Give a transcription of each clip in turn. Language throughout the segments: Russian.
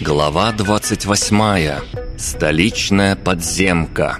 Глава 28. Столичная подземка.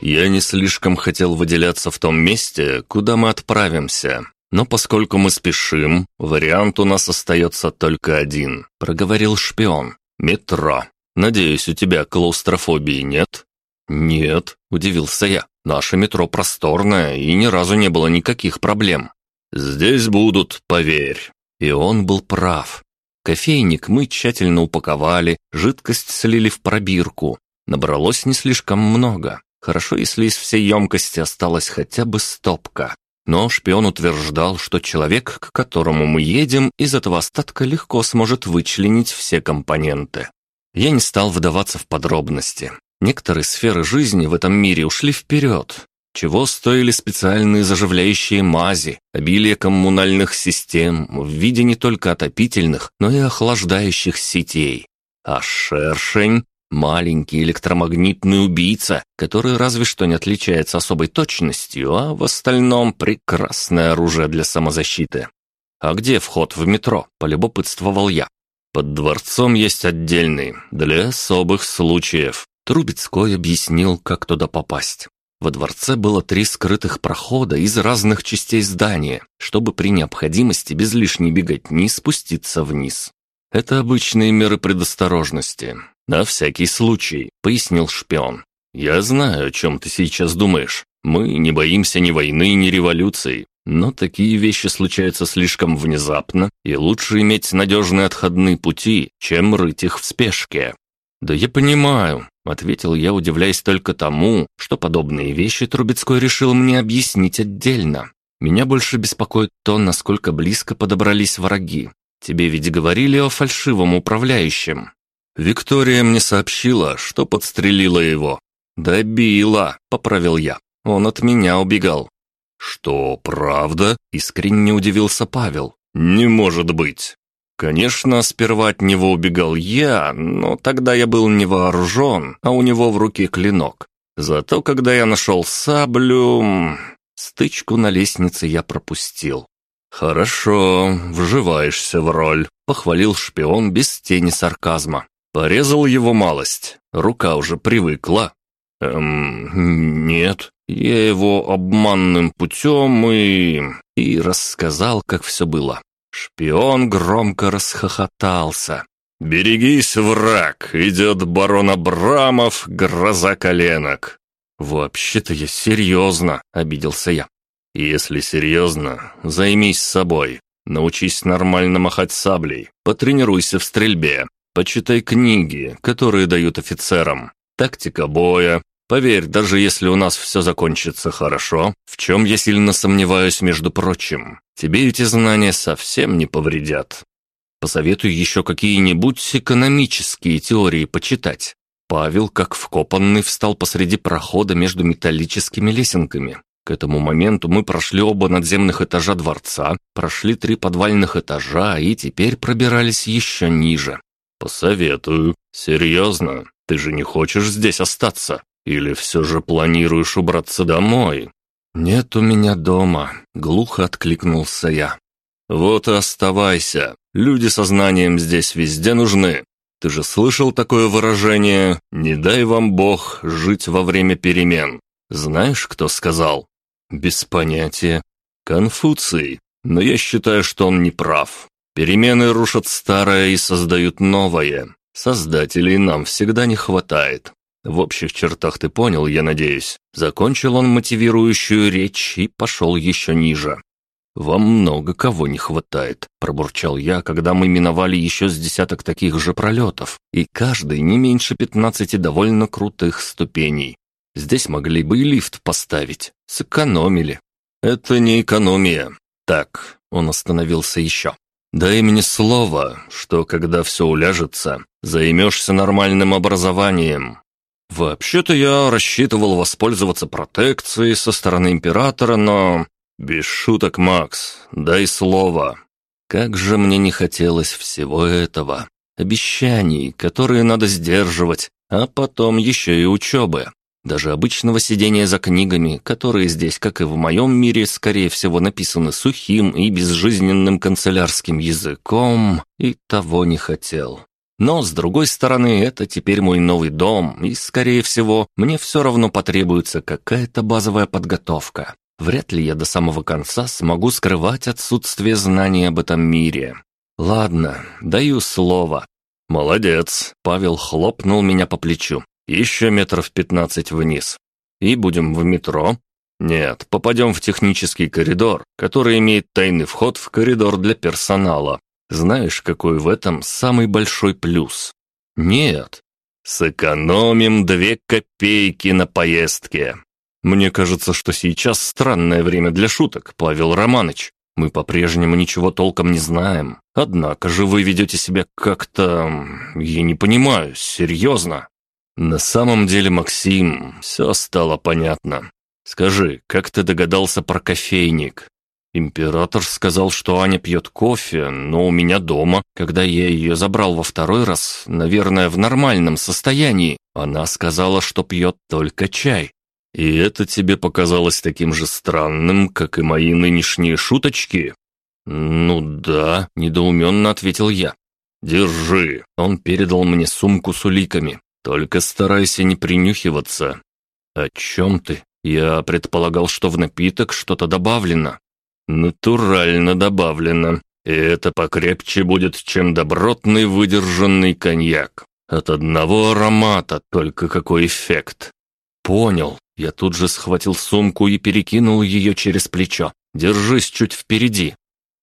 Я не слишком хотел выделяться в том месте, куда мы отправимся. Но поскольку мы спешим, вариант у нас остается только один, проговорил шпион. Метро. Надеюсь, у тебя клаустрофобии нет? Нет, удивился я. Наше метро просторное, и ни разу не было никаких проблем. Здесь будут, поверь. И он был прав. Кофейник мы тщательно упаковали, жидкость слили в пробирку. Набралось не слишком много. Хорошо, если из всей емкости осталась хотя бы стопка. Но шпион утверждал, что человек, к которому мы едем, из этого остатка легко сможет вычленить все компоненты. Я не стал вдаваться в подробности. Некоторые сферы жизни в этом мире ушли вперед, чего стоили специальные заживляющие мази, обилие коммунальных систем в виде не только отопительных, но и охлаждающих сетей. А шершень – маленький электромагнитный убийца, который разве что не отличается особой точностью, а в остальном прекрасное оружие для самозащиты. «А где вход в метро?» – полюбопытствовал я. «Под дворцом есть отдельный, для особых случаев». Трубецкой объяснил, как туда попасть. Во дворце было три скрытых прохода из разных частей здания, чтобы при необходимости без лишней беготни спуститься вниз. «Это обычные меры предосторожности. На всякий случай», — пояснил шпион. «Я знаю, о чем ты сейчас думаешь. Мы не боимся ни войны, ни революции. Но такие вещи случаются слишком внезапно, и лучше иметь надежные отходные пути, чем рыть их в спешке. «Да я понимаю», — ответил я, удивляясь только тому, что подобные вещи Трубецкой решил мне объяснить отдельно. Меня больше беспокоит то, насколько близко подобрались враги. Тебе ведь говорили о фальшивом управляющем. Виктория мне сообщила, что подстрелила его. «Добила», — поправил я. Он от меня убегал. «Что, правда?» — искренне удивился Павел. «Не может быть!» Конечно, сперва от него убегал я, но тогда я был не вооружен, а у него в руке клинок. Зато когда я нашел саблю... Стычку на лестнице я пропустил. «Хорошо, вживаешься в роль», — похвалил шпион без тени сарказма. Порезал его малость. Рука уже привыкла. «Эм, нет, я его обманным путем и...» И рассказал, как все было. Шпион громко расхохотался. «Берегись, враг! Идет барон Абрамов, гроза коленок!» «Вообще-то я серьезно», — обиделся я. «Если серьезно, займись собой. Научись нормально махать саблей, потренируйся в стрельбе, почитай книги, которые дают офицерам. Тактика боя, Поверь, даже если у нас все закончится хорошо, в чем я сильно сомневаюсь, между прочим, тебе эти знания совсем не повредят. Посоветую еще какие-нибудь экономические теории почитать. Павел, как вкопанный, встал посреди прохода между металлическими лесенками. К этому моменту мы прошли оба надземных этажа дворца, прошли три подвальных этажа и теперь пробирались еще ниже. «Посоветую. Серьезно, ты же не хочешь здесь остаться?» Или все же планируешь убраться домой?» «Нет у меня дома», — глухо откликнулся я. «Вот и оставайся. Люди со знанием здесь везде нужны. Ты же слышал такое выражение «Не дай вам Бог жить во время перемен». Знаешь, кто сказал?» «Без понятия». «Конфуций. Но я считаю, что он не прав. Перемены рушат старое и создают новое. Создателей нам всегда не хватает. В общих чертах ты понял, я надеюсь. Закончил он мотивирующую речь и пошел еще ниже. «Вам много кого не хватает», – пробурчал я, когда мы миновали еще с десяток таких же пролетов, и каждый не меньше пятнадцати довольно крутых ступеней. Здесь могли бы и лифт поставить, сэкономили. «Это не экономия. Так», – он остановился еще. «Дай мне слово, что когда все уляжется, займешься нормальным образованием, «Вообще-то я рассчитывал воспользоваться протекцией со стороны императора, но...» «Без шуток, Макс, дай слово». Как же мне не хотелось всего этого. Обещаний, которые надо сдерживать, а потом еще и учебы. Даже обычного сидения за книгами, которые здесь, как и в моем мире, скорее всего, написаны сухим и безжизненным канцелярским языком, и того не хотел. Но, с другой стороны, это теперь мой новый дом, и, скорее всего, мне все равно потребуется какая-то базовая подготовка. Вряд ли я до самого конца смогу скрывать отсутствие знаний об этом мире. Ладно, даю слово. Молодец, Павел хлопнул меня по плечу. Еще метров пятнадцать вниз. И будем в метро? Нет, попадем в технический коридор, который имеет тайный вход в коридор для персонала. Знаешь, какой в этом самый большой плюс? Нет. Сэкономим две копейки на поездке. Мне кажется, что сейчас странное время для шуток, Павел Романович. Мы по-прежнему ничего толком не знаем. Однако же вы ведете себя как-то... Я не понимаю, серьезно. На самом деле, Максим, все стало понятно. Скажи, как ты догадался про кофейник? Император сказал, что Аня пьет кофе, но у меня дома, когда я ее забрал во второй раз, наверное, в нормальном состоянии, она сказала, что пьет только чай. И это тебе показалось таким же странным, как и мои нынешние шуточки? Ну да, недоуменно ответил я. Держи. Он передал мне сумку с уликами. Только старайся не принюхиваться. О чем ты? Я предполагал, что в напиток что-то добавлено. Натурально добавлено. И это покрепче будет, чем добротный выдержанный коньяк. От одного аромата только какой эффект. Понял. Я тут же схватил сумку и перекинул ее через плечо. Держись чуть впереди.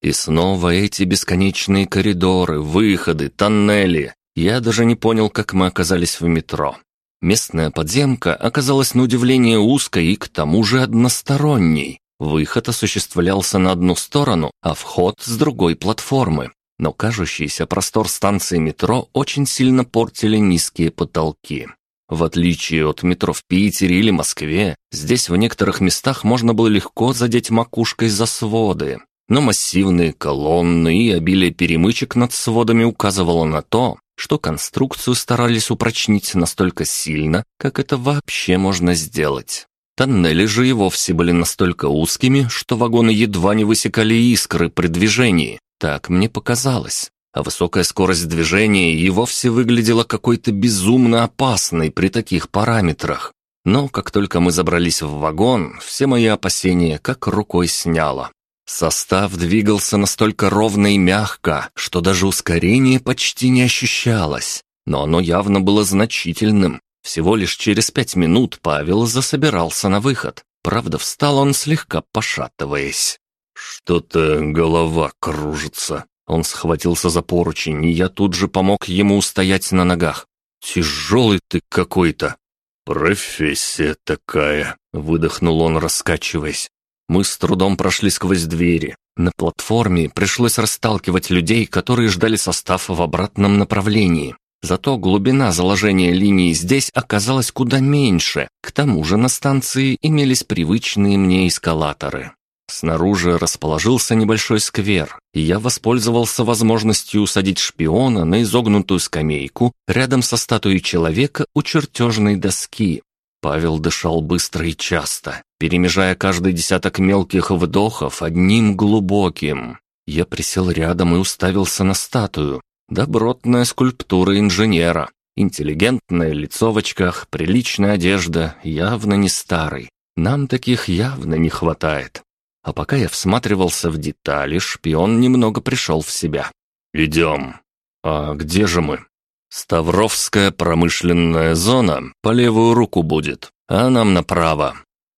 И снова эти бесконечные коридоры, выходы, тоннели. Я даже не понял, как мы оказались в метро. Местная подземка оказалась на удивление узкой и к тому же односторонней. Выход осуществлялся на одну сторону, а вход с другой платформы. Но кажущийся простор станции метро очень сильно портили низкие потолки. В отличие от метро в Питере или Москве, здесь в некоторых местах можно было легко задеть макушкой за своды. Но массивные колонны и обилие перемычек над сводами указывало на то, что конструкцию старались упрочнить настолько сильно, как это вообще можно сделать. Тоннели же и вовсе были настолько узкими, что вагоны едва не высекали искры при движении. Так мне показалось. А высокая скорость движения и вовсе выглядела какой-то безумно опасной при таких параметрах. Но как только мы забрались в вагон, все мои опасения как рукой сняло. Состав двигался настолько ровно и мягко, что даже ускорение почти не ощущалось. Но оно явно было значительным. Всего лишь через пять минут Павел засобирался на выход. Правда, встал он слегка пошатываясь. «Что-то голова кружится». Он схватился за поручень, и я тут же помог ему устоять на ногах. «Тяжелый ты какой-то». «Профессия такая», — выдохнул он, раскачиваясь. Мы с трудом прошли сквозь двери. На платформе пришлось расталкивать людей, которые ждали состав в обратном направлении. Зато глубина заложения линии здесь оказалась куда меньше. К тому же на станции имелись привычные мне эскалаторы. Снаружи расположился небольшой сквер, и я воспользовался возможностью усадить шпиона на изогнутую скамейку рядом со статуей человека у чертежной доски. Павел дышал быстро и часто, перемежая каждый десяток мелких вдохов одним глубоким. Я присел рядом и уставился на статую. Добротная скульптура инженера. Интеллигентное лицо в очках, приличная одежда, явно не старый. Нам таких явно не хватает. А пока я всматривался в детали, шпион немного пришел в себя. «Идем». «А где же мы?» Ставровская промышленная зона по левую руку будет, а нам направо.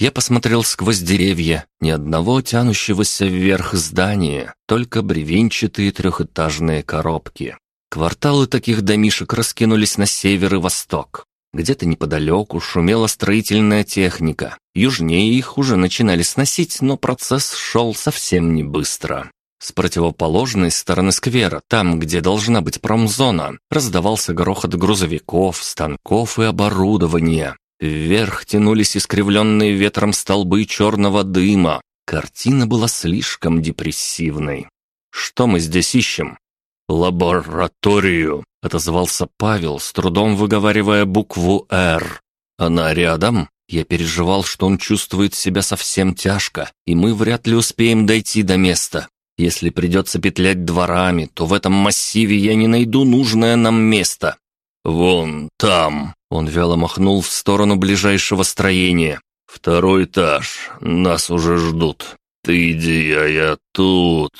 Я посмотрел сквозь деревья, ни одного тянущегося вверх здания, только бревенчатые трехэтажные коробки. Кварталы таких домишек раскинулись на север и восток. Где-то неподалеку шумела строительная техника. Южнее их уже начинали сносить, но процесс шел совсем не быстро. С противоположной стороны сквера, там, где должна быть промзона, раздавался грохот грузовиков, станков и оборудования. Вверх тянулись искривленные ветром столбы черного дыма. Картина была слишком депрессивной. «Что мы здесь ищем?» «Лабораторию», — отозвался Павел, с трудом выговаривая букву «Р». Она рядом? Я переживал, что он чувствует себя совсем тяжко, и мы вряд ли успеем дойти до места. Если придется петлять дворами, то в этом массиве я не найду нужное нам место. Вон там. Он вяло махнул в сторону ближайшего строения. Второй этаж. Нас уже ждут. Ты иди, а я тут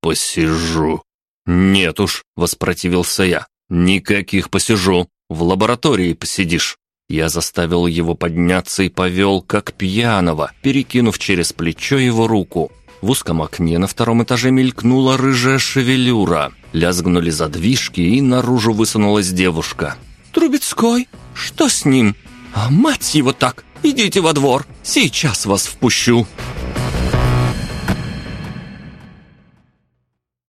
посижу. Нет уж, воспротивился я. Никаких посижу. В лаборатории посидишь. Я заставил его подняться и повел, как пьяного, перекинув через плечо его руку. В узком окне на втором этаже мелькнула рыжая шевелюра. Лязгнули задвижки, и наружу высунулась девушка. «Трубецкой? Что с ним? А мать его так! Идите во двор, сейчас вас впущу!»